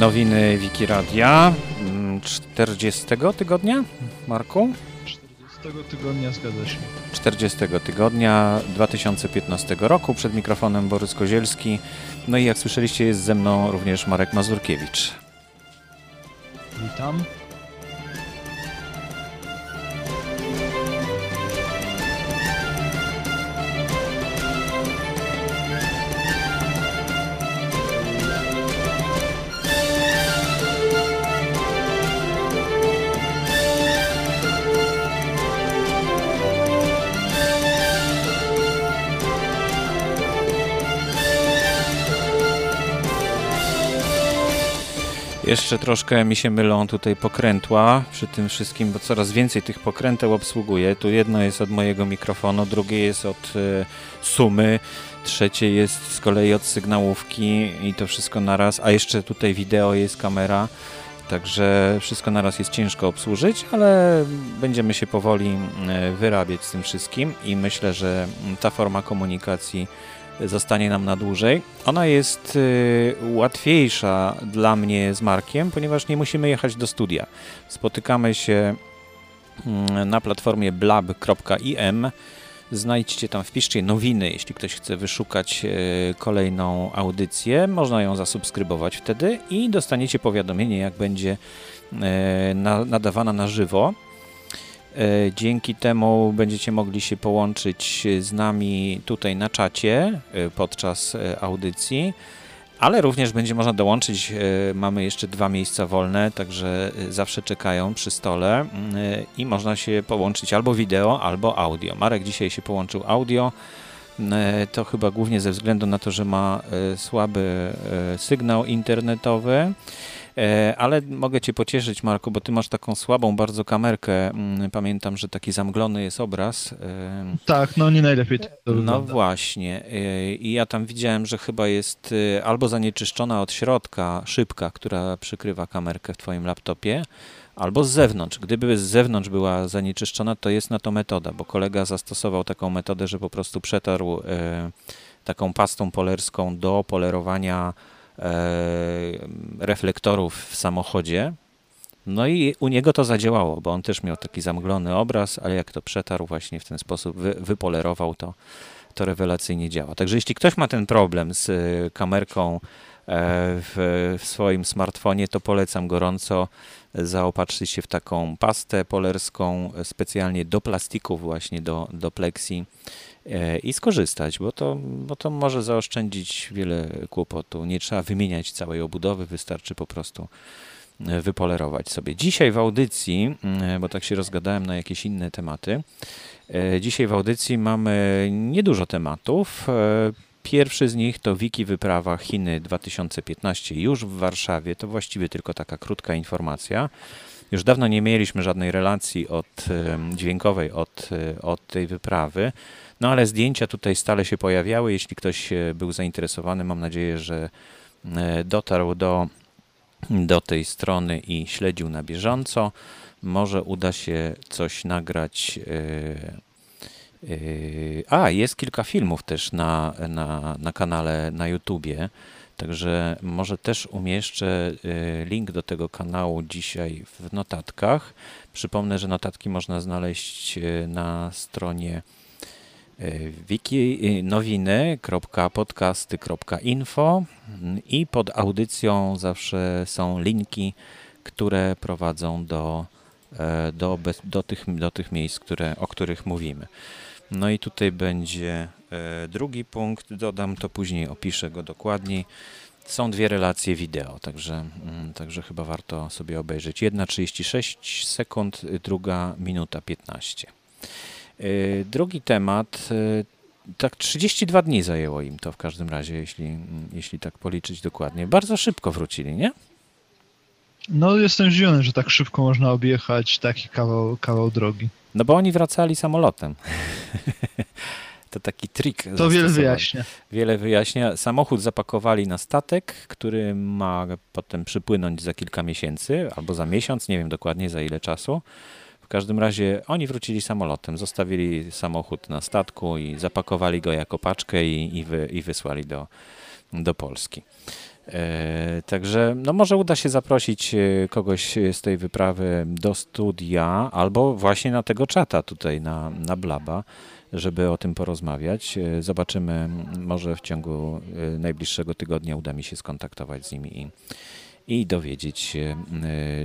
Nowiny Wiki Radia 40 mm, tygodnia, Marku? 40 tygodnia zgadza się. 40 tygodnia 2015 roku. Przed mikrofonem Borys Kozielski. No i jak słyszeliście jest ze mną również Marek Mazurkiewicz. Witam. Jeszcze troszkę mi się mylą tutaj pokrętła przy tym wszystkim, bo coraz więcej tych pokręteł obsługuję. Tu jedno jest od mojego mikrofonu, drugie jest od y, sumy, trzecie jest z kolei od sygnałówki i to wszystko naraz, a jeszcze tutaj wideo jest kamera. Także wszystko naraz jest ciężko obsłużyć, ale będziemy się powoli y, wyrabiać z tym wszystkim i myślę, że ta forma komunikacji zostanie nam na dłużej. Ona jest y, łatwiejsza dla mnie z Markiem, ponieważ nie musimy jechać do studia. Spotykamy się mm, na platformie blab.im. Znajdźcie tam, wpiszcie nowiny, jeśli ktoś chce wyszukać y, kolejną audycję. Można ją zasubskrybować wtedy i dostaniecie powiadomienie, jak będzie y, nadawana na żywo. E, dzięki temu będziecie mogli się połączyć z nami tutaj na czacie e, podczas e, audycji, ale również będzie można dołączyć. Mamy jeszcze dwa miejsca wolne, także zawsze czekają przy stole i można się połączyć albo wideo, albo audio. Marek dzisiaj się połączył audio. To chyba głównie ze względu na to, że ma słaby sygnał internetowy. E, ale mogę Cię pocieszyć, Marku, bo Ty masz taką słabą bardzo kamerkę. Mm, pamiętam, że taki zamglony jest obraz. E, tak, no nie najlepiej to No wygląda. właśnie. E, I ja tam widziałem, że chyba jest albo zanieczyszczona od środka szybka, która przykrywa kamerkę w Twoim laptopie, albo z zewnątrz. Gdyby z zewnątrz była zanieczyszczona, to jest na to metoda, bo kolega zastosował taką metodę, że po prostu przetarł taką pastą polerską do polerowania reflektorów w samochodzie. No i u niego to zadziałało, bo on też miał taki zamglony obraz, ale jak to przetarł właśnie w ten sposób, wy, wypolerował to, to rewelacyjnie działa. Także jeśli ktoś ma ten problem z e, kamerką e, w, w swoim smartfonie, to polecam gorąco zaopatrzyć się w taką pastę polerską specjalnie do plastików właśnie, do, do E, i skorzystać, bo to, bo to może zaoszczędzić wiele kłopotu. Nie trzeba wymieniać całej obudowy, wystarczy po prostu e, wypolerować sobie. Dzisiaj w audycji, mm, bo tak się rozgadałem na jakieś inne tematy, e, dzisiaj w audycji mamy niedużo tematów. Pierwszy z nich to Wiki Wyprawa Chiny 2015 już w Warszawie. To właściwie tylko taka krótka informacja. Już dawno nie mieliśmy żadnej relacji od, dźwiękowej od, od tej wyprawy. No ale zdjęcia tutaj stale się pojawiały. Jeśli ktoś e, był zainteresowany, mam nadzieję, że e, dotarł do, do tej strony i śledził na bieżąco. Może uda się coś nagrać. E, a, jest kilka filmów też na, na, na kanale na YouTubie. Także może też umieszczę link do tego kanału dzisiaj w notatkach. Przypomnę, że notatki można znaleźć na stronie wiki nowiny.podcasty.info i pod audycją zawsze są linki, które prowadzą do, e, do, do, tych, do tych miejsc, które, o których mówimy. No i tutaj będzie e, drugi punkt, dodam to później, opiszę go dokładniej. Są dwie relacje wideo, także, mm, także chyba warto sobie obejrzeć. Jedna 36 sekund, druga minuta 15. Y, drugi temat, y, tak 32 dni zajęło im to w każdym razie, jeśli, jeśli tak policzyć dokładnie. Bardzo szybko wrócili, nie? No jestem zdziwiony, że tak szybko można objechać taki kawał, kawał drogi. No bo oni wracali samolotem. to taki trik. To wiele wyjaśnia. Wiele wyjaśnia. Samochód zapakowali na statek, który ma potem przypłynąć za kilka miesięcy albo za miesiąc, nie wiem dokładnie za ile czasu każdym razie oni wrócili samolotem, zostawili samochód na statku i zapakowali go jako paczkę i, i, wy, i wysłali do, do Polski. E, także no może uda się zaprosić e, kogoś z tej wyprawy do studia albo właśnie na tego czata tutaj na, na Blaba, żeby o tym porozmawiać. E, zobaczymy, może w ciągu najbliższego tygodnia uda mi się skontaktować z nimi i, i dowiedzieć się,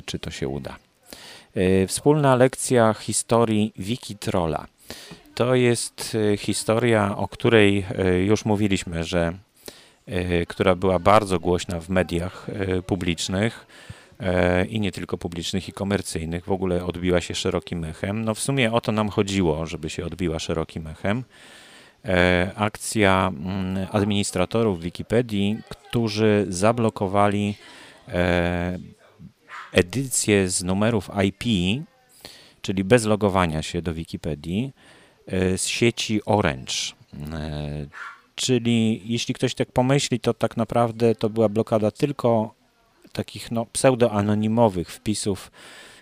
czy to się uda. Wspólna lekcja historii Wiki Trolla. To jest historia, o której już mówiliśmy, że E, która była bardzo głośna w mediach e, publicznych e, i nie tylko publicznych i komercyjnych, w ogóle odbiła się szerokim echem. No w sumie o to nam chodziło, żeby się odbiła szerokim echem. Akcja mm, administratorów Wikipedii, którzy zablokowali edycję z numerów IP, czyli bez logowania się do Wikipedii, z sieci Orange. Czyli jeśli ktoś tak pomyśli, to tak naprawdę to była blokada tylko takich no, pseudoanonimowych wpisów,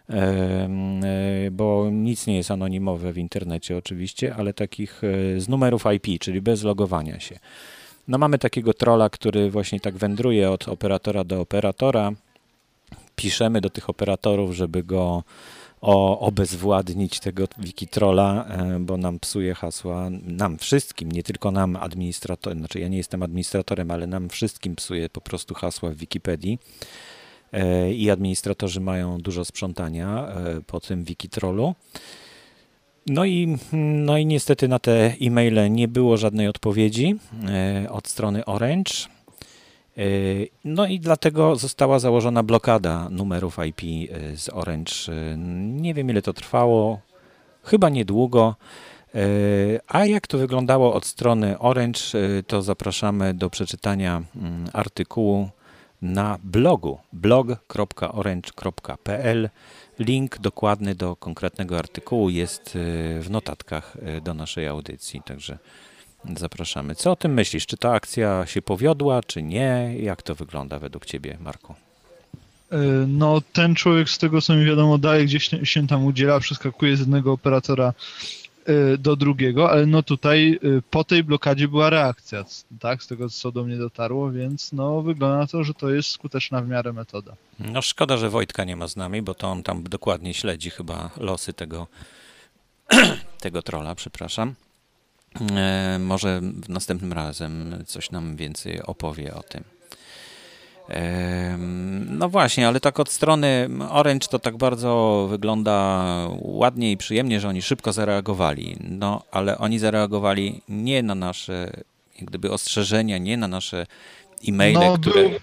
e, bo nic nie jest anonimowe w internecie oczywiście, ale takich e, z numerów IP, czyli bez logowania się. No mamy takiego trola, który właśnie tak wędruje od operatora do operatora. Piszemy do tych operatorów, żeby go o obezwładnić tego wikitrola, e, bo nam psuje hasła, nam wszystkim, nie tylko nam administratorem, znaczy ja nie jestem administratorem, ale nam wszystkim psuje po prostu hasła w Wikipedii e, i administratorzy mają dużo sprzątania e, po tym wikitrolu. No i, no i niestety na te e-maile nie było żadnej odpowiedzi od strony Orange. Yy, no i dlatego została założona blokada numerów IP yy, z Orange. Yy, nie wiem ile to trwało, chyba niedługo. A jak to wyglądało od strony Orange, to zapraszamy do przeczytania mm, artykułu na blogu blog.orange.pl. Link dokładny do konkretnego artykułu jest w notatkach do naszej audycji, także Zapraszamy. Co o tym myślisz? Czy ta akcja się powiodła, czy nie? Jak to wygląda według Ciebie, Marku? E, no, ten człowiek, z tego co mi wiadomo, daje gdzieś się tam udziela, przeskakuje z jednego operatora e, do drugiego, ale no tutaj e, po tej blokadzie była reakcja, tak, z tego co do mnie dotarło, więc no wygląda na to, że to jest skuteczna w miarę metoda. No szkoda, że Wojtka nie ma z nami, bo to on tam dokładnie śledzi chyba losy tego, tego trola, przepraszam. E, może następnym razem coś nam więcej opowie o tym. No właśnie, ale tak od strony Orange to tak bardzo wygląda ładnie i przyjemnie, że oni szybko zareagowali. No, ale oni zareagowali nie na nasze jak gdyby ostrzeżenia, nie na nasze e-maile, no, które... Był,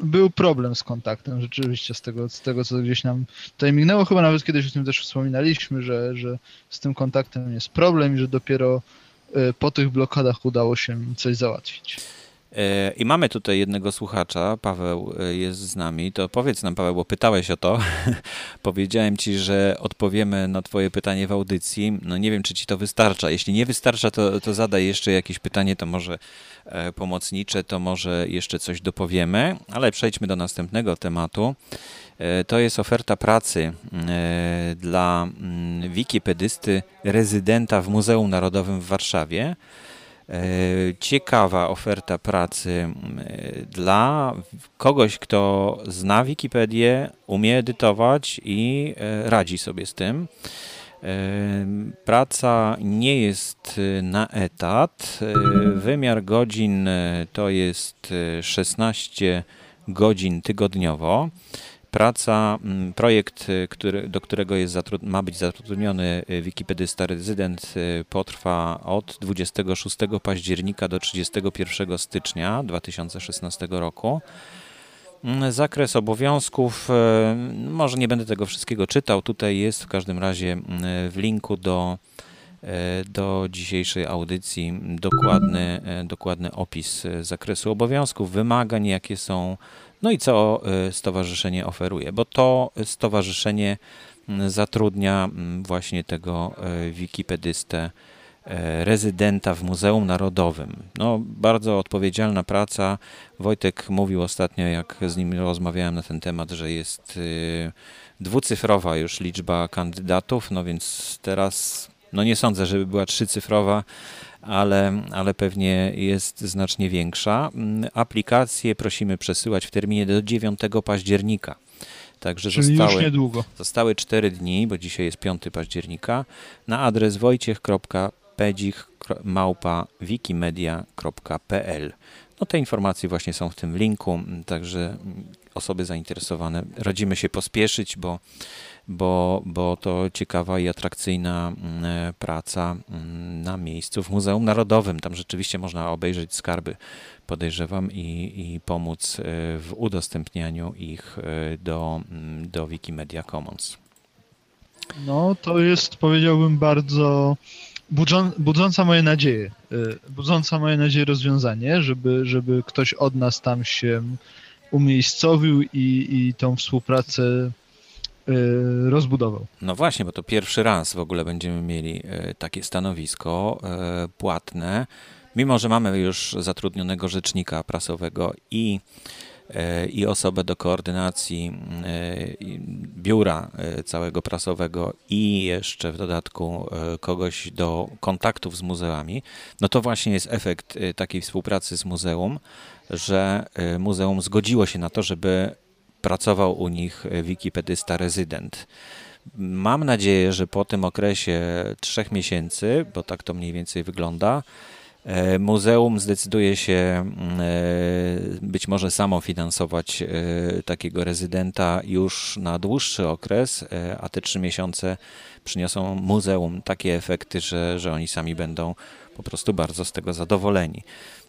był problem z kontaktem rzeczywiście z tego, z tego, co gdzieś nam tutaj minęło. Chyba nawet kiedyś o tym też wspominaliśmy, że, że z tym kontaktem jest problem i że dopiero po tych blokadach udało się coś załatwić. E, I mamy tutaj jednego słuchacza, Paweł e, jest z nami. To powiedz nam, Paweł, bo pytałeś o to. Powiedziałem ci, że odpowiemy na Twoje pytanie w audycji. No nie wiem, czy Ci to wystarcza. Jeśli nie wystarcza, to, to zadaj jeszcze jakieś pytanie, to może pomocnicze, to może jeszcze coś dopowiemy, ale przejdźmy do następnego tematu. E, to jest oferta pracy e, dla mm, wikipedysty rezydenta w Muzeum Narodowym w Warszawie. E, ciekawa oferta pracy mm, dla kogoś, kto zna Wikipedię, umie edytować i radzi sobie z tym. Praca nie jest na etat. Wymiar godzin to jest 16 godzin tygodniowo praca, mm, projekt, y, który, do którego jest ma być zatrudniony y, wikipedysta rezydent y, potrwa od 26 października do 31 stycznia 2016 roku. Mm, zakres obowiązków, może nie będę tego wszystkiego czytał, tutaj jest w każdym razie mm, w linku do, do dzisiejszej audycji dokładny, dokładny opis zakresu obowiązków, wymagań, jakie są no i co y, stowarzyszenie oferuje? Bo to stowarzyszenie mm, zatrudnia mm, właśnie tego y, wikipedystę, y, rezydenta w Muzeum Narodowym. No, bardzo odpowiedzialna praca. Wojtek mówił ostatnio, jak z nim rozmawiałem na ten temat, że jest dwucyfrowa już liczba kandydatów, no więc teraz no nie sądzę, żeby była trzycyfrowa, ale, ale pewnie jest znacznie większa. Mm, aplikacje prosimy przesyłać w terminie do 9 października. Także Czyli zostały, zostały 4 dni, bo dzisiaj jest 5 października, na adres wojciech.pedzich.wikimedia.pl. No te informacje właśnie są w tym linku, także osoby zainteresowane radzimy się pospieszyć, bo, bo, bo to ciekawa i atrakcyjna praca na miejscu w Muzeum Narodowym. Tam rzeczywiście można obejrzeć skarby, podejrzewam, i, i pomóc w udostępnianiu ich do, do Wikimedia Commons. No, to jest, powiedziałbym, bardzo budzą, budząca moje nadzieje, budząca moje nadzieje rozwiązanie, żeby, żeby ktoś od nas tam się umiejscowił i, i tą współpracę rozbudował. No właśnie, bo to pierwszy raz w ogóle będziemy mieli takie stanowisko płatne, mimo że mamy już zatrudnionego rzecznika prasowego i i osobę do koordynacji biura całego prasowego i jeszcze w dodatku kogoś do kontaktów z muzeami, no to właśnie jest efekt takiej współpracy z muzeum, że muzeum zgodziło się na to, żeby pracował u nich wikipedysta rezydent. Mam nadzieję, że po tym okresie trzech miesięcy, bo tak to mniej więcej wygląda, Muzeum zdecyduje się być może samo finansować takiego rezydenta już na dłuższy okres, a te trzy miesiące przyniosą muzeum takie efekty, że, że oni sami będą po prostu bardzo z tego zadowoleni.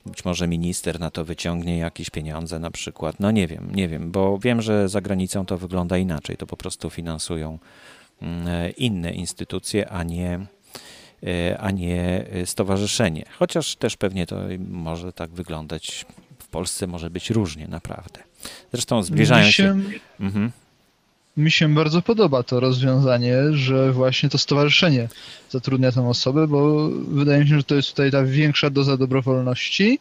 Być może minister na to wyciągnie jakieś pieniądze na przykład. No nie wiem, nie wiem, bo wiem, że za granicą to wygląda inaczej. To po prostu finansują inne instytucje, a nie a nie stowarzyszenie. Chociaż też pewnie to może tak wyglądać. W Polsce może być różnie, naprawdę. Zresztą zbliżają się. się Mhm. Mi się bardzo podoba to rozwiązanie, że właśnie to stowarzyszenie zatrudnia tę osobę, bo wydaje mi się, że to jest tutaj ta większa doza dobrowolności.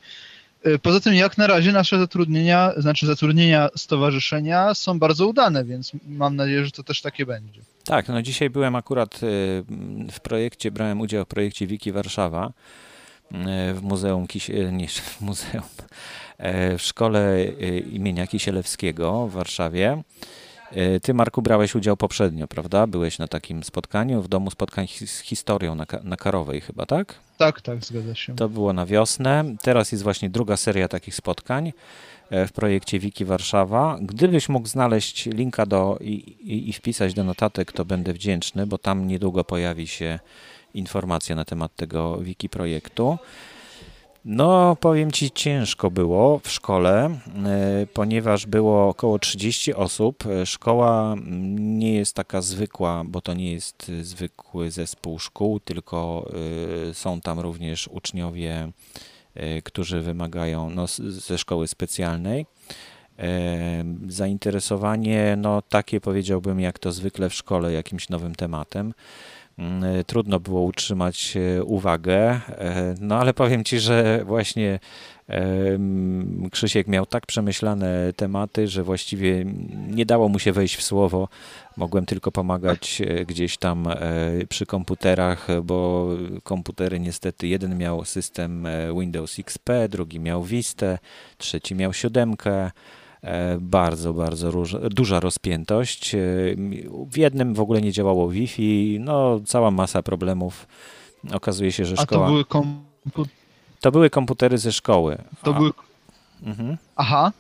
Poza tym, jak na razie nasze zatrudnienia, znaczy zatrudnienia stowarzyszenia są bardzo udane, więc mam nadzieję, że to też takie będzie. Tak, no dzisiaj byłem akurat w projekcie, brałem udział w projekcie Wiki Warszawa w Muzeum, Kisie, nie, w Muzeum, w Szkole imienia Kisielewskiego w Warszawie. Ty, Marku, brałeś udział poprzednio, prawda? Byłeś na takim spotkaniu w Domu Spotkań z Historią na, na Karowej chyba, tak? Tak, tak, zgadza się. To było na wiosnę. Teraz jest właśnie druga seria takich spotkań w projekcie Wiki Warszawa. Gdybyś mógł znaleźć linka do i, i, i, wpisać do notatek, to będę wdzięczny, bo tam niedługo pojawi się informacja na temat tego Wiki projektu. No, powiem Ci, ciężko było w szkole, ponieważ było około 30 osób. Szkoła nie jest taka zwykła, bo to nie jest zwykły zespół szkół, tylko są tam również uczniowie, którzy wymagają no, ze szkoły specjalnej. Zainteresowanie, no takie powiedziałbym, jak to zwykle w szkole, jakimś nowym tematem trudno było utrzymać uwagę. No ale powiem Ci, że właśnie Krzysiek miał tak przemyślane tematy, że właściwie nie dało mu się wejść w słowo. Mogłem tylko pomagać gdzieś tam przy komputerach, bo komputery niestety jeden miał system Windows XP, drugi miał Vista, trzeci miał siódemkę bardzo, bardzo róż, duża rozpiętość. W jednym w ogóle nie działało Wi-Fi, no cała masa problemów. Okazuje się, że A szkoła... to były kompu... To były komputery ze szkoły. To A- były... Mhm. Aha,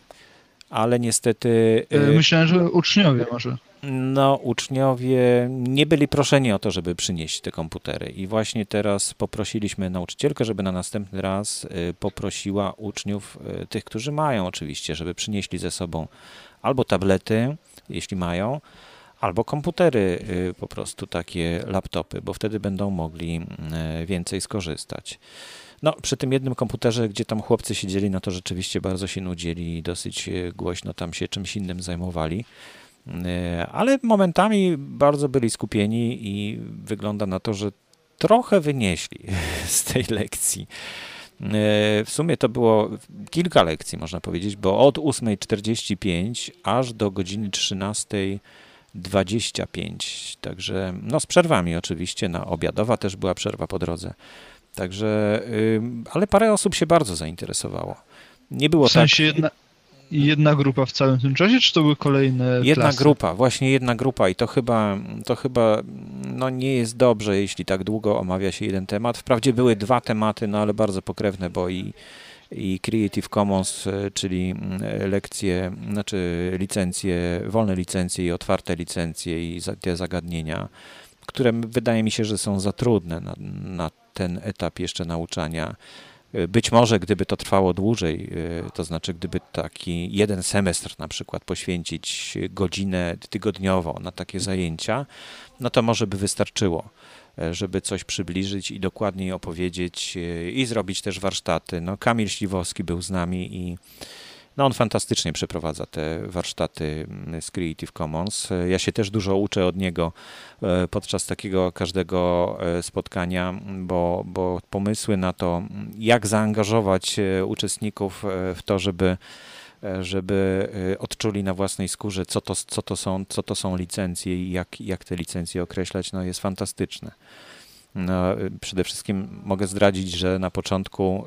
Ale niestety y, y, myślałem, że uczniowie może. No, uczniowie nie byli proszeni o to, żeby przynieść te komputery. I właśnie teraz poprosiliśmy nauczycielkę, żeby na następny raz y, poprosiła uczniów, y, tych, którzy mają oczywiście, żeby przynieśli ze sobą albo tablety, jeśli mają, albo komputery, y, po prostu takie laptopy, bo wtedy będą mogli więcej skorzystać. No, przy tym jednym komputerze, gdzie tam chłopcy siedzieli, no to rzeczywiście bardzo się nudzili i dosyć głośno tam się czymś innym zajmowali. Y, Ale momentami bardzo byli skupieni i wygląda na to, że trochę wynieśli z tej lekcji. Y, W sumie to było kilka lekcji, można powiedzieć, bo od 8.45 aż do godziny 13.25. Także no z przerwami oczywiście, na obiadowa też była przerwa po drodze. Także, y, ale parę osób się bardzo zainteresowało. Nie było W sensie tak. jedna, jedna grupa w całym tym czasie, czy to były kolejne Jedna klasy? grupa, właśnie jedna grupa i to chyba, to chyba no nie jest dobrze, jeśli tak długo omawia się jeden temat. Wprawdzie były dwa tematy, no ale bardzo pokrewne, bo i, i Creative Commons, e, czyli mm, lekcje, znaczy licencje, wolne licencje i otwarte licencje i za- te zagadnienia, które wydaje mi się, że są za trudne na, na ten etap jeszcze nauczania. Być może gdyby to trwało dłużej, e, to znaczy gdyby taki jeden semestr na przykład poświęcić godzinę tygodniowo na takie zajęcia, no to może by wystarczyło, e, żeby coś przybliżyć i dokładniej opowiedzieć e, i zrobić też warsztaty. No, Kamil Śliwowski był z nami i no, on fantastycznie przeprowadza te warsztaty mm, z Creative Commons. Ja się też dużo uczę od niego e, podczas takiego każdego e, spotkania, bo, bo pomysły na to, mm, jak zaangażować e, uczestników w to, żeby żeby odczuli na własnej skórze, co to, co to, są, co to są licencje i jak, jak te licencje określać, no jest fantastyczne. No, przede wszystkim mogę zdradzić, że na początku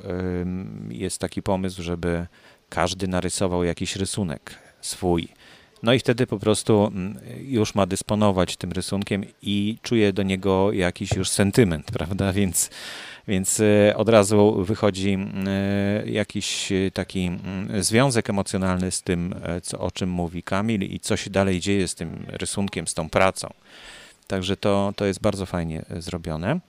jest taki pomysł, żeby każdy narysował jakiś rysunek swój. No i wtedy po prostu mm, już ma dysponować tym rysunkiem i czuje do niego jakiś już sentyment, prawda? Więc, więc y, od razu wychodzi y, jakiś y, taki mm, związek emocjonalny z tym, e, co, o czym mówi Kamil i co się dalej dzieje z tym rysunkiem, z tą pracą. Także to, to jest bardzo fajnie e, zrobione.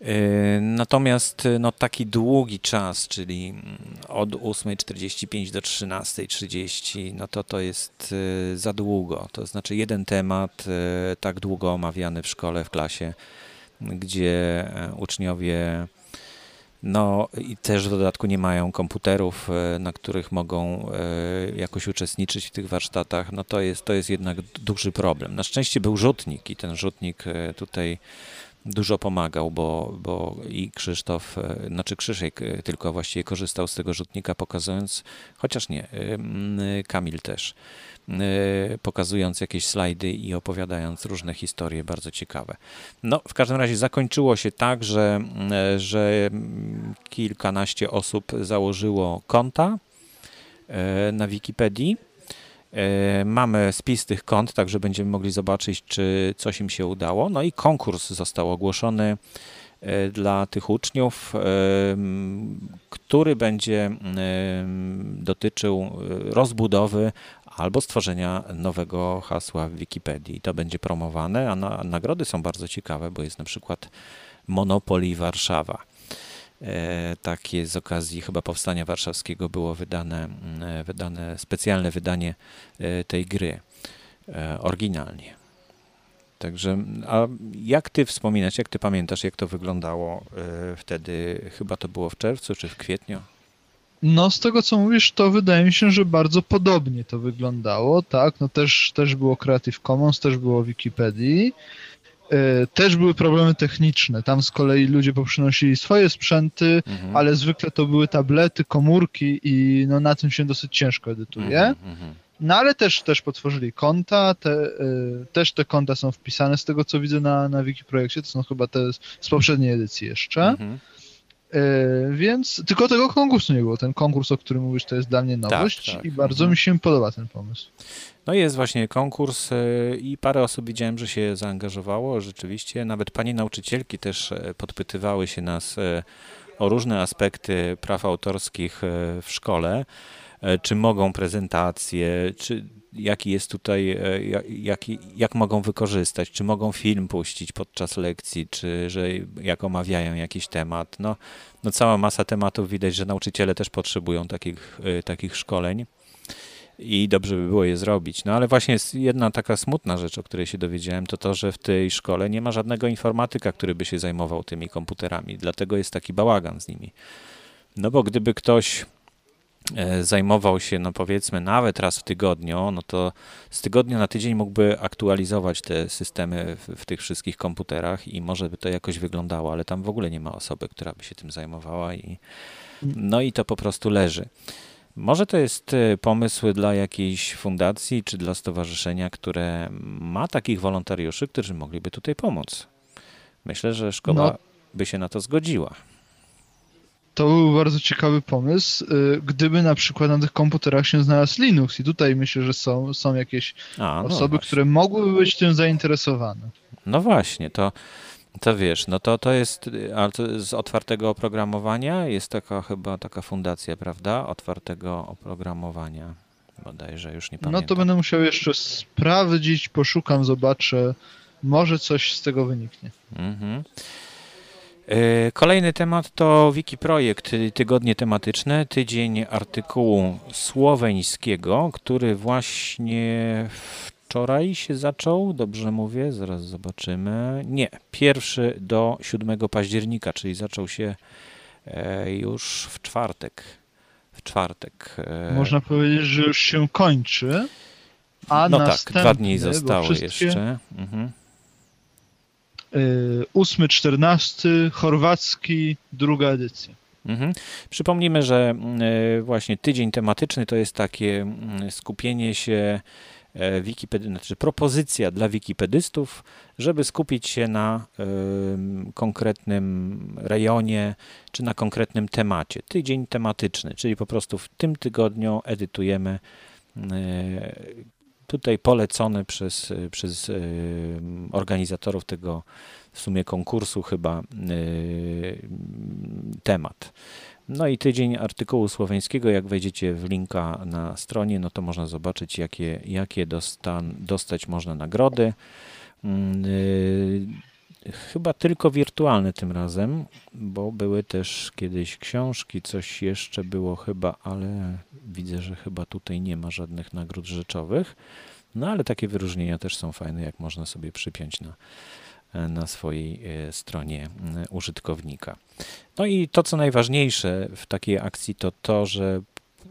E, Natomiast e, no, taki długi czas, czyli mm, od 8.45 do 13.30, no to to jest e, za długo. To znaczy jeden temat tak długo omawiany w szkole, w klasie, gdzie e, uczniowie no i też w dodatku nie mają komputerów, e, na których mogą e, jakoś uczestniczyć w tych warsztatach, no to jest, to jest jednak duży problem. Na szczęście był rzutnik i ten rzutnik tutaj dużo pomagał, bo, bo i Krzysztof, e, znaczy Krzysiek e, tylko właściwie korzystał z tego rzutnika pokazując, chociaż nie, e, Kamil też, pokazując jakieś slajdy i opowiadając różne historie bardzo ciekawe. No, w każdym razie zakończyło się tak, że, że kilkanaście osób założyło konta na Wikipedii. E, Mamy spis tych kont, także będziemy mogli zobaczyć, czy coś im się udało. No i konkurs został ogłoszony e, dla tych uczniów, e, który będzie dotyczył rozbudowy albo stworzenia nowego hasła w Wikipedii. To będzie promowane, a na, nagrody są bardzo ciekawe, bo jest na przykład Monopoly Warszawa. E, takie z okazji chyba powstania warszawskiego było wydane, mm, e, wydane specjalne wydanie e, tej gry oryginalnie. Także, a jak ty wspominasz, jak ty pamiętasz, jak to wyglądało wtedy? Chyba to było w czerwcu czy w kwietniu? No, z tego co mówisz, to wydaje mi się, że bardzo podobnie to wyglądało, tak? No też, też było Creative Commons, też było Wikipedii. E, Też były problemy techniczne. Tam z kolei ludzie poprzynosili swoje sprzęty, Mhm. ale zwykle to były tablety, komórki i no na tym się dosyć ciężko edytuje. Mhm, mhm. No ale też, też potworzyli konta, te, e, też te konta są wpisane z tego co widzę na, na Wikiprojekcie, to są chyba te z, z poprzedniej edycji jeszcze. Mhm. E, Więc tylko tego konkursu nie było. Ten konkurs, o którym mówisz, to jest dla mnie nowość tak. i bardzo Mhm. mi się podoba ten pomysł. No jest właśnie konkurs e, i parę osób widziałem, że się zaangażowało. Rzeczywiście nawet panie nauczycielki też e, podpytywały się nas o różne aspekty praw autorskich w szkole. E, Czy mogą prezentacje, czy jaki jest tutaj, e, ja- jaki, jak mogą wykorzystać, czy mogą film puścić podczas lekcji, czy że jak omawiają jakiś temat. No, no cała masa tematów widać, że nauczyciele też potrzebują takich, e, takich szkoleń i dobrze by było je zrobić. No ale właśnie jest jedna taka smutna rzecz, o której się dowiedziałem, to to, że w tej szkole nie ma żadnego informatyka, który by się zajmował tymi komputerami. Dlatego jest taki bałagan z nimi. No bo gdyby ktoś zajmował się, no powiedzmy, nawet raz w tygodniu, no to z tygodnia na tydzień mógłby aktualizować te systemy w, w tych wszystkich komputerach i może by to jakoś wyglądało, ale tam w ogóle nie ma osoby, która by się tym zajmowała i no i to po prostu leży. Może to jest e, pomysł dla jakiejś fundacji czy dla stowarzyszenia, które ma takich wolontariuszy, którzy mogliby tutaj pomóc. Myślę, że szkoła. by się na to zgodziła. To był bardzo ciekawy pomysł, y, gdyby na przykład na tych komputerach się znalazł Linux i tutaj myślę, że są, są jakieś A, no osoby, właśnie. które mogłyby być tym zainteresowane. No właśnie, to, to wiesz, no to, to jest ale to z otwartego oprogramowania, jest taka chyba taka fundacja, prawda? Otwartego oprogramowania, bodajże, już nie No pamiętam. to będę musiał jeszcze sprawdzić, poszukam, zobaczę. Może coś z tego wyniknie. Mhm. E, Kolejny temat to Wikiprojekt, y, tygodnie tematyczne, tydzień artykułu słoweńskiego, który właśnie wczoraj się zaczął, dobrze mówię, zaraz zobaczymy. Nie, pierwszy do 7 października, czyli zaczął się e, już w czwartek. W czwartek. e, Można powiedzieć, że już się kończy. A no tak, dwa dni zostały wszystkie, jeszcze. Mhm. Y, 8, 14, chorwacki, druga edycja. Mhm. Przypomnijmy, że mm, e, właśnie tydzień tematyczny to jest takie mm, skupienie się e, Wikipedy, znaczy propozycja dla wikipedystów, żeby skupić się na em, konkretnym rejonie czy na konkretnym temacie. Tydzień tematyczny, czyli po prostu w tym tygodniu edytujemy e, tutaj polecony przez, przez em, organizatorów tego w sumie konkursu chyba y, temat. No i tydzień artykułu słoweńskiego, jak wejdziecie w linka na stronie, no to można zobaczyć, jakie, jakie dostan, dostać można nagrody. Chyba tylko wirtualne tym razem, bo były też kiedyś książki, coś jeszcze było chyba, ale widzę, że chyba tutaj nie ma żadnych nagród rzeczowych. No ale takie wyróżnienia też są fajne, jak można sobie przypiąć na, na swojej e, stronie m, użytkownika. No i to, co najważniejsze w takiej akcji, to to, że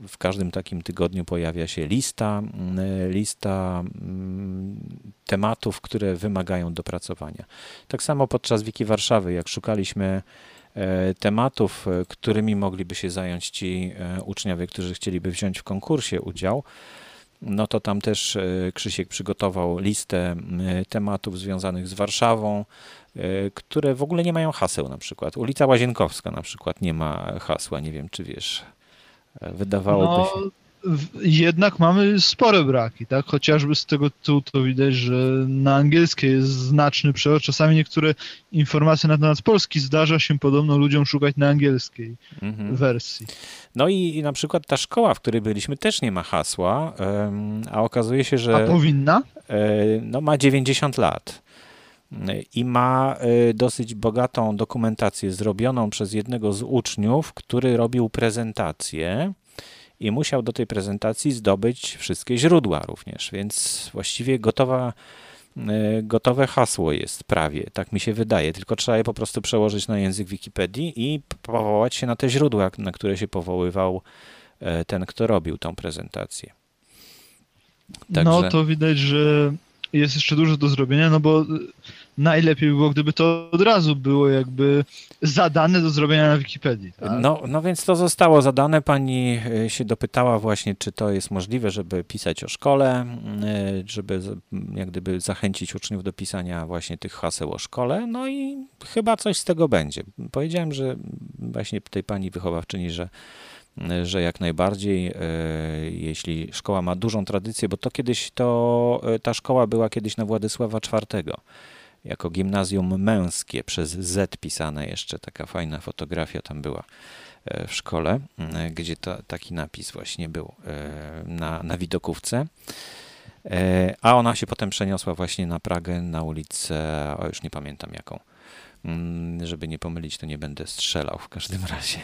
w każdym takim tygodniu pojawia się lista, m, lista mm, tematów, które wymagają dopracowania. Tak samo podczas Wiki Warszawy, jak szukaliśmy e, tematów, e, którymi mogliby się zająć ci e, uczniowie, którzy chcieliby wziąć w konkursie udział, no to tam też Krzysiek przygotował listę m, tematów związanych z Warszawą, które w ogóle nie mają haseł na przykład. Ulica Łazienkowska na przykład nie ma hasła, nie wiem czy wiesz. Wydawałoby No, się. jednak mamy spore braki, tak? Chociażby z tego tytułu to widać, że na angielskie jest znaczny przełom. Czasami niektóre informacje na temat Polski zdarza się podobno ludziom szukać na angielskiej Mhm. wersji. No i, i na przykład ta szkoła, w której byliśmy, też nie ma hasła, a okazuje się, że A powinna? e, no, ma 90 lat i ma e, dosyć bogatą dokumentację zrobioną przez jednego z uczniów, który robił prezentację i musiał do tej prezentacji zdobyć wszystkie źródła również, więc właściwie gotowa, e, gotowe hasło jest prawie, tak mi się wydaje, tylko trzeba je po prostu przełożyć na język Wikipedii i powołać się na te źródła, na które się powoływał e, ten, kto robił tą prezentację. No Także- to widać, że jest jeszcze dużo do zrobienia, no bo y, najlepiej by było, gdyby to od razu było jakby zadane do zrobienia na Wikipedii. Tak? No, no więc to zostało zadane. Pani y, się dopytała właśnie, czy to jest możliwe, żeby pisać o szkole, y, żeby jak gdyby zachęcić uczniów do pisania właśnie tych haseł o szkole. No i chyba coś z tego będzie. Powiedziałem, że właśnie tej pani wychowawczyni, że że jak najbardziej, jeśli szkoła ma dużą tradycję, bo to kiedyś to, ta szkoła była kiedyś na Władysława IV jako gimnazjum męskie przez Z pisane jeszcze, taka fajna fotografia tam była e, w szkole, gdzie ta, taki napis właśnie był e, na, na widokówce. E, A ona się potem przeniosła właśnie na Pragę, na ulicę, o już nie pamiętam jaką. Mm, Żeby nie pomylić, to nie będę strzelał w każdym razie.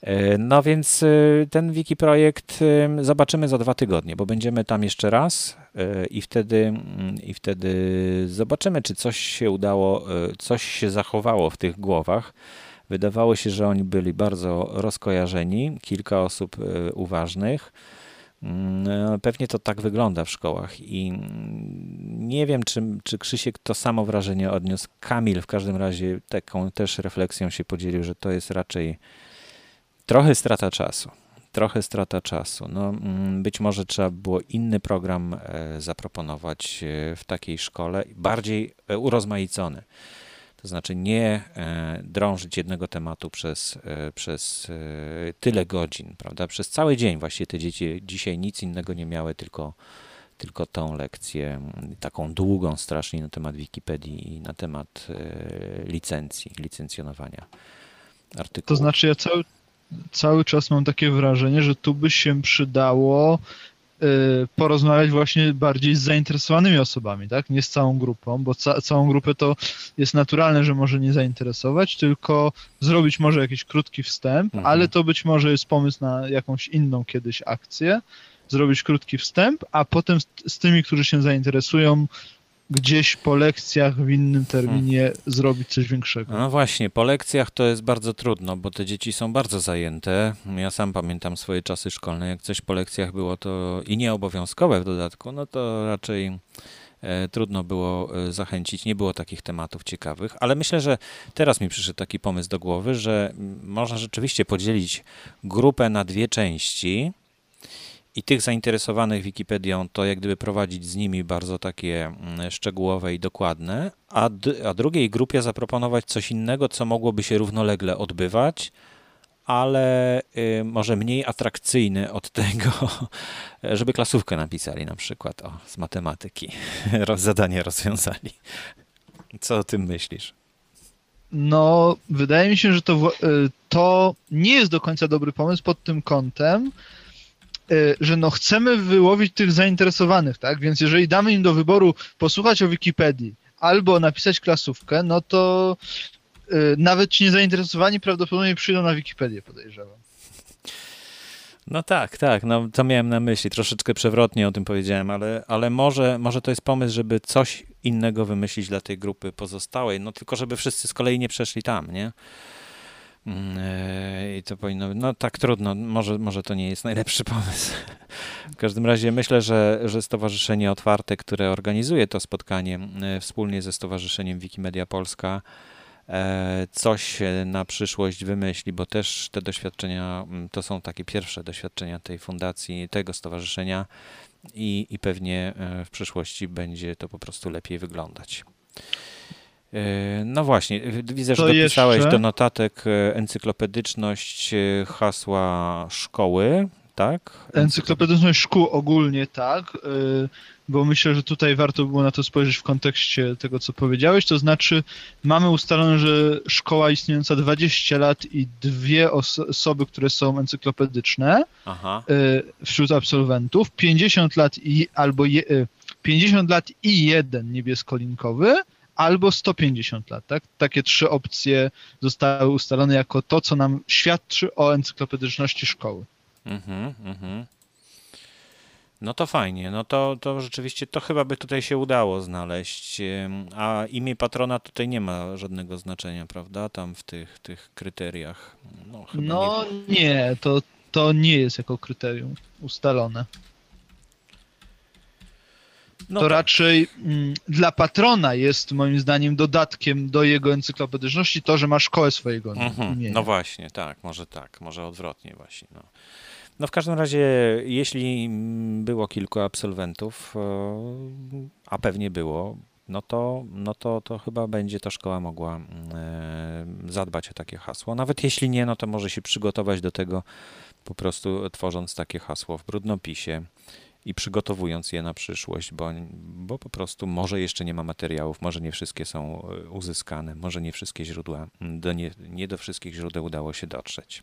E, No więc e, ten wiki projekt zobaczymy za dwa tygodnie, bo będziemy tam jeszcze raz e, i wtedy, mm, i wtedy zobaczymy, czy coś się udało, coś się zachowało w tych głowach. Wydawało się, że oni byli bardzo rozkojarzeni, kilka osób uważnych. Mm, e, Pewnie to tak wygląda w szkołach i nie wiem, czy, czy Krzysiek to samo wrażenie odniósł. Kamil w każdym razie taką też refleksją się podzielił, że to jest raczej trochę strata czasu. Trochę strata czasu. No, mm, być może trzeba było inny program e, zaproponować e, w takiej szkole, bardziej e, urozmaicony. To znaczy nie e, drążyć jednego tematu przez, e, przez e, tyle godzin, prawda? Przez cały dzień właściwie te dzieci dzisiaj nic innego nie miały, tylko, tylko tą lekcję, taką długą strasznie na temat Wikipedii i na temat licencji, licencjonowania artykułów. To znaczy ja cały, cały czas mam takie wrażenie, że tu by się przydało porozmawiać właśnie bardziej z zainteresowanymi osobami, tak? Nie z całą grupą, bo ca całą grupę to jest naturalne, że może nie zainteresować, tylko zrobić może jakiś krótki wstęp, mhm. ale to być może jest pomysł na jakąś inną kiedyś akcję, zrobić krótki wstęp, a potem z, z tymi, którzy się zainteresują, gdzieś po lekcjach w innym terminie hmm. zrobić coś większego. No właśnie, po lekcjach to jest bardzo trudno, bo te dzieci są bardzo zajęte. Ja sam pamiętam swoje czasy szkolne, jak coś po lekcjach było to i nieobowiązkowe w dodatku, no to raczej e, trudno było e, zachęcić. Nie było takich tematów ciekawych, ale myślę, że teraz mi przyszedł taki pomysł do głowy, że można rzeczywiście podzielić grupę na dwie części i tych zainteresowanych Wikipedią to jak gdyby prowadzić z nimi bardzo takie mm, szczegółowe i dokładne, a, a drugiej grupie zaproponować coś innego, co mogłoby się równolegle odbywać, ale y, może mniej atrakcyjny od tego, żeby klasówkę napisali na przykład o, z matematyki, zadanie rozwiązali. Co o tym myślisz? No, wydaje mi się, że to, y, to nie jest do końca dobry pomysł pod tym kątem, że no chcemy wyłowić tych zainteresowanych, tak? Więc jeżeli damy im do wyboru posłuchać o Wikipedii albo napisać klasówkę, no to e, nawet ci niezainteresowani prawdopodobnie przyjdą na Wikipedię, podejrzewam. No tak, tak, no to miałem na myśli, troszeczkę przewrotnie o tym powiedziałem, ale, ale może, może to jest pomysł, żeby coś innego wymyślić dla tej grupy pozostałej, no tylko żeby wszyscy z kolei nie przeszli tam, nie? Mm, e, I to powinno, no tak trudno, może, może to nie jest najlepszy pomysł. W każdym razie myślę, że, że Stowarzyszenie Otwarte, które organizuje to spotkanie e, wspólnie ze Stowarzyszeniem Wikimedia Polska, e, coś na przyszłość wymyśli, bo też te doświadczenia mm, to są takie pierwsze doświadczenia tej fundacji, tego stowarzyszenia i, i pewnie w przyszłości będzie to po prostu lepiej wyglądać. E, no właśnie, widzę, że to dopisałeś jeszcze... do notatek e, encyklopedyczność e, hasła szkoły, tak? Encyklopedyczność szkół ogólnie tak, bo myślę, że tutaj warto było na to spojrzeć w kontekście tego, co powiedziałeś. To znaczy, mamy ustalone, że szkoła istniejąca 20 lat i dwie oso osoby, które są encyklopedyczne Aha. wśród absolwentów, 50 lat i albo je, 50 lat i jeden niebieskolinkowy albo 150 lat. Tak? Takie trzy opcje zostały ustalone jako to, co nam świadczy o encyklopedyczności szkoły. Mhm, mhm. No to fajnie, no to, to rzeczywiście to chyba by tutaj się udało znaleźć, a imię patrona tutaj nie ma żadnego znaczenia, prawda, tam w tych, tych kryteriach. No, no nie... nie, to, to nie jest jako kryterium ustalone. No to tak. raczej mm, dla patrona jest moim zdaniem dodatkiem do jego encyklopedyczności to, że ma szkołę swojego mhm. imienia. No właśnie, tak, może tak, może odwrotnie właśnie. No. no w każdym razie, jeśli było kilku absolwentów, e, a pewnie było, no to, no to, to chyba będzie ta szkoła mogła e, zadbać o takie hasło. Nawet jeśli nie, no to może się przygotować do tego, po prostu tworząc takie hasło w brudnopisie i przygotowując je na przyszłość, bo, bo po prostu może jeszcze nie ma materiałów, może nie wszystkie są e, uzyskane, może nie wszystkie źródła, do nie, nie do wszystkich źródeł udało się dotrzeć.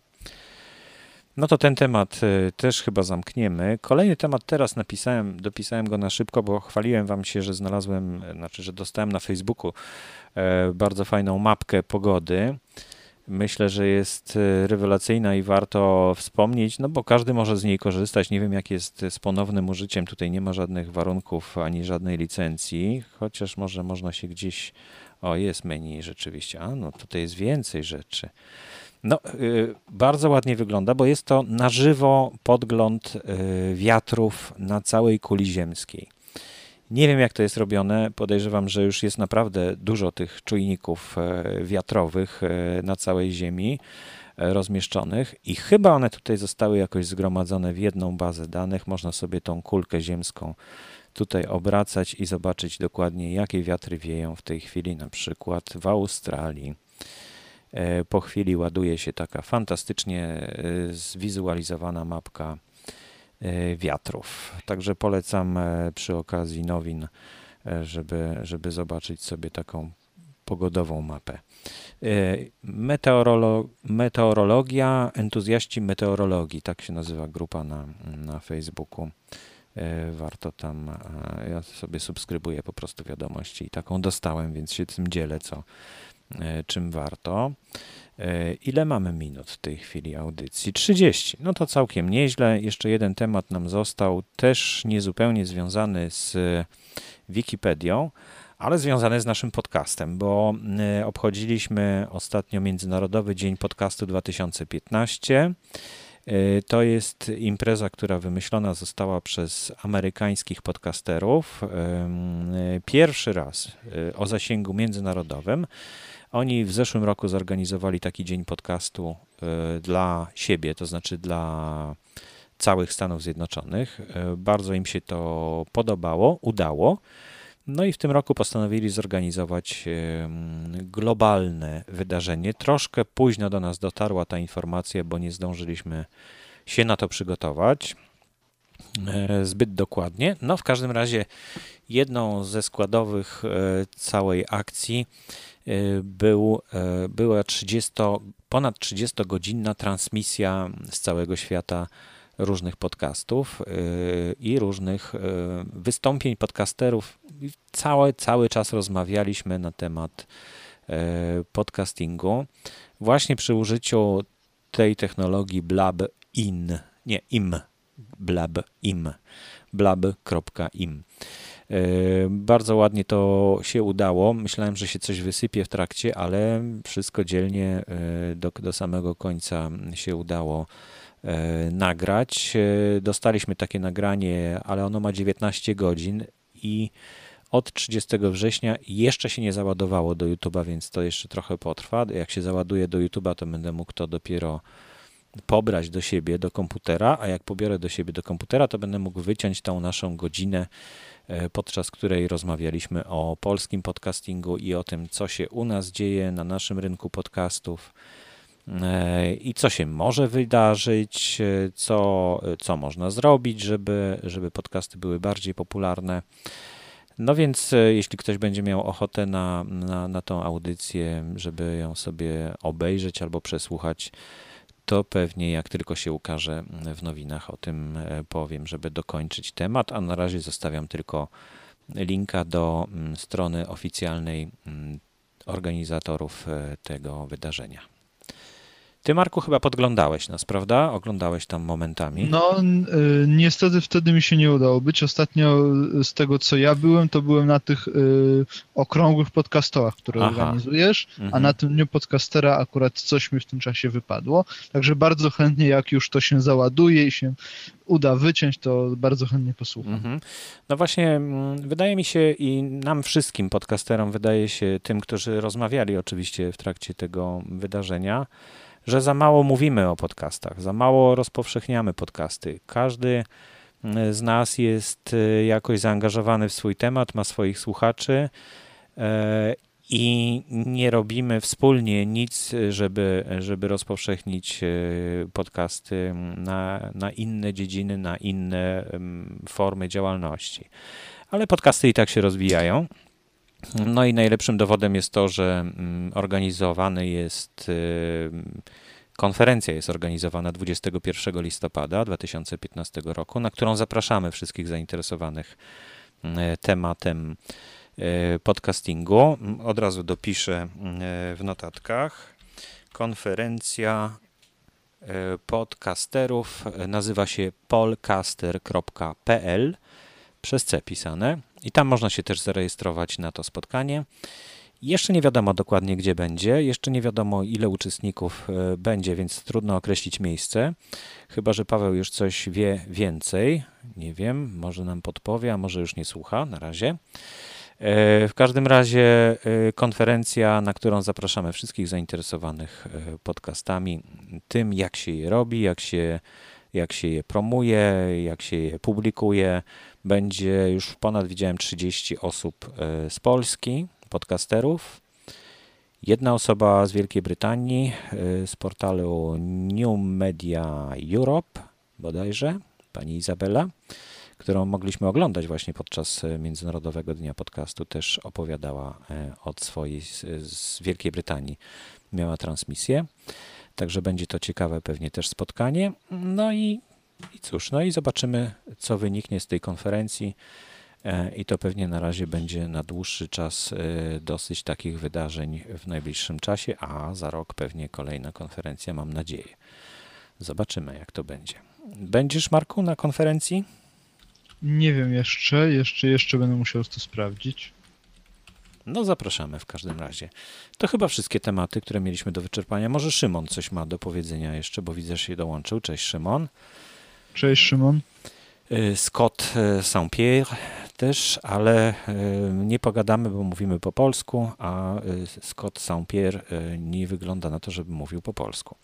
No to ten temat e, też chyba zamkniemy. Kolejny temat teraz napisałem, dopisałem go na szybko, bo chwaliłem wam się, że znalazłem, znaczy, że dostałem na Facebooku e, bardzo fajną mapkę pogody myślę, że jest e, rewelacyjna i warto wspomnieć, no bo każdy może z niej korzystać. Nie wiem, jak jest z ponownym użyciem. Tutaj nie ma żadnych warunków ani żadnej licencji, chociaż może można się gdzieś. O, jest menu rzeczywiście. A, no tutaj jest więcej rzeczy. No, yy, bardzo ładnie wygląda, bo jest to na żywo podgląd yy, wiatrów na całej kuli ziemskiej. Nie wiem, jak to jest robione. Podejrzewam, że już jest naprawdę dużo tych czujników e, wiatrowych e, na całej Ziemi. rozmieszczonych i chyba one tutaj zostały jakoś zgromadzone w jedną bazę danych. Można sobie tą kulkę ziemską tutaj obracać i zobaczyć dokładnie, jakie wiatry wieją w tej chwili, na przykład w Australii. E, po chwili ładuje się taka fantastycznie e, zwizualizowana mapka e, wiatrów. Także polecam przy okazji nowin, żeby, żeby zobaczyć sobie taką pogodową mapę. Meteorolo meteorologia, entuzjaści meteorologii, tak się nazywa grupa na, na Facebooku. Warto tam, ja sobie subskrybuję po prostu wiadomości i taką dostałem, więc się tym dzielę, co, E, czym warto. E, ile mamy minut w tej chwili audycji? 30. No to całkiem nieźle. Jeszcze jeden temat nam został, też niezupełnie związany z Wikipedią, ale związany z naszym podcastem, bo e, obchodziliśmy ostatnio Międzynarodowy Dzień Podcastu 2015. To jest impreza, która wymyślona została przez amerykańskich podcasterów. Pierwszy raz o zasięgu międzynarodowym. Oni w zeszłym roku zorganizowali taki dzień podcastu e, dla siebie, to znaczy dla całych Stanów Zjednoczonych. E, bardzo im się to podobało, udało. No i w tym roku postanowili zorganizować globalne wydarzenie. Troszkę późno do nas dotarła ta informacja, bo nie zdążyliśmy się na to przygotować zbyt dokładnie. No w każdym razie jedną ze składowych całej akcji Y, był, y, była 30, ponad 30-godzinna transmisja z całego świata różnych podcastów y, i różnych wystąpień podcasterów. Cały, cały czas rozmawialiśmy na temat podcastingu właśnie przy użyciu tej technologii Blab in, nie im, Blab im, blab.im. E, bardzo ładnie to się udało. Myślałem, że się coś wysypie w trakcie, ale wszystko dzielnie e, do, do samego końca się udało e, nagrać. Dostaliśmy takie nagranie, ale ono ma 19 godzin i od 30 września jeszcze się nie załadowało do YouTube'a, więc to jeszcze trochę potrwa. Jak się załaduje do YouTube'a, to będę mógł to dopiero pobrać do siebie, do komputera, a jak pobiorę do siebie do komputera, to będę mógł wyciąć tą naszą godzinę podczas której rozmawialiśmy o polskim podcastingu i o tym, co się u nas dzieje na naszym rynku podcastów e, i co się może wydarzyć, e, co, co można zrobić, żeby, żeby podcasty były bardziej popularne. No więc jeśli ktoś będzie miał ochotę na, na, na tą audycję, żeby ją sobie obejrzeć albo przesłuchać, to pewnie jak tylko się ukaże w nowinach o tym e, powiem, żeby dokończyć temat, a na razie zostawiam tylko linka do mm, strony oficjalnej mm, organizatorów e, tego wydarzenia. Ty, Marku, chyba podglądałeś nas, prawda? Oglądałeś tam momentami. No, y, niestety wtedy mi się nie udało być. Ostatnio y, z tego, co ja byłem, to byłem na tych y, okrągłych podcastowach, które Aha. organizujesz, mhm. a na tym dniu podcastera akurat coś mi w tym czasie wypadło. Także bardzo chętnie, jak już to się załaduje i się uda wyciąć, to bardzo chętnie posłucham. Mhm. No właśnie, mm, wydaje mi się i nam wszystkim podcasterom, wydaje się tym, którzy rozmawiali oczywiście w trakcie tego wydarzenia, że za mało mówimy o podcastach, za mało rozpowszechniamy podcasty. Każdy mm, z nas jest y, jakoś zaangażowany w swój temat, ma swoich słuchaczy e, i nie robimy wspólnie nic, żeby, żeby rozpowszechnić y, podcasty na, na inne dziedziny, na inne formy działalności. Ale podcasty i tak się rozwijają. No i najlepszym dowodem jest to, że mm, organizowany jest y, konferencja jest organizowana 21 listopada 2015 roku, na którą zapraszamy wszystkich zainteresowanych y, tematem y, podcastingu. Od razu dopiszę w notatkach. Konferencja podcasterów nazywa się polcaster.pl przez C pisane i tam można się też zarejestrować na to spotkanie. Jeszcze nie wiadomo dokładnie, gdzie będzie, jeszcze nie wiadomo, ile uczestników e, będzie, więc trudno określić miejsce. Chyba, że Paweł już coś wie więcej. Nie wiem, może nam podpowie, a może już nie słucha na razie. E, w każdym razie e, konferencja, na którą zapraszamy wszystkich zainteresowanych podcastami, tym jak się je robi, jak się, jak się je promuje, jak się je publikuje. Będzie już ponad, widziałem, 30 osób z Polski, podcasterów. Jedna osoba z Wielkiej Brytanii, z portalu New Media Europe bodajże, pani Izabela którą mogliśmy oglądać właśnie podczas e, Międzynarodowego Dnia Podcastu, też opowiadała e, od swojej z Wielkiej Brytanii. Miała transmisję, także będzie to ciekawe pewnie też spotkanie. No i, i cóż, no i zobaczymy, co wyniknie z tej konferencji. E, I to pewnie na razie będzie na dłuższy czas dosyć takich wydarzeń w najbliższym czasie, a za rok pewnie kolejna konferencja, mam nadzieję. Zobaczymy, jak to będzie. Będziesz, Marku, na konferencji? Nie wiem jeszcze, jeszcze, jeszcze będę musiał to sprawdzić. No zapraszamy w każdym razie. To chyba wszystkie tematy, które mieliśmy do wyczerpania. Może Szymon coś ma do powiedzenia jeszcze, bo widzę, że się dołączył. Cześć Szymon. Cześć Szymon. Y, Scott y, Saint-Pierre też, ale y, nie pogadamy, bo mówimy po polsku, a Scott Saint-Pierre nie wygląda na to, żeby mówił po polsku.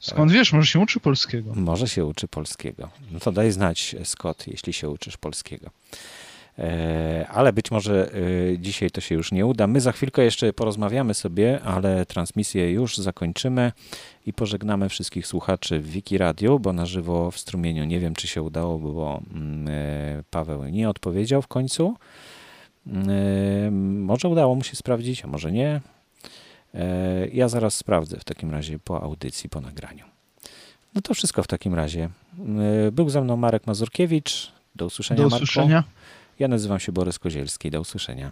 Skąd wiesz, może się uczy polskiego? Może się uczy polskiego. No to daj znać, Scott, jeśli się uczysz polskiego. E, ale być może e, dzisiaj to się już nie uda. My za chwilkę jeszcze porozmawiamy sobie, ale transmisję już zakończymy i pożegnamy wszystkich słuchaczy w Wiki Radio, bo na żywo w strumieniu nie wiem, czy się udało, bo mm, e, Paweł nie odpowiedział w końcu. Może udało mu się sprawdzić, a może nie. Ja zaraz sprawdzę w takim razie po audycji, po nagraniu. No to wszystko w takim razie. E, był ze mną Marek Mazurkiewicz. Do usłyszenia, Do usłyszenia. Marku. Ja nazywam się Borys Kozielski. Do usłyszenia.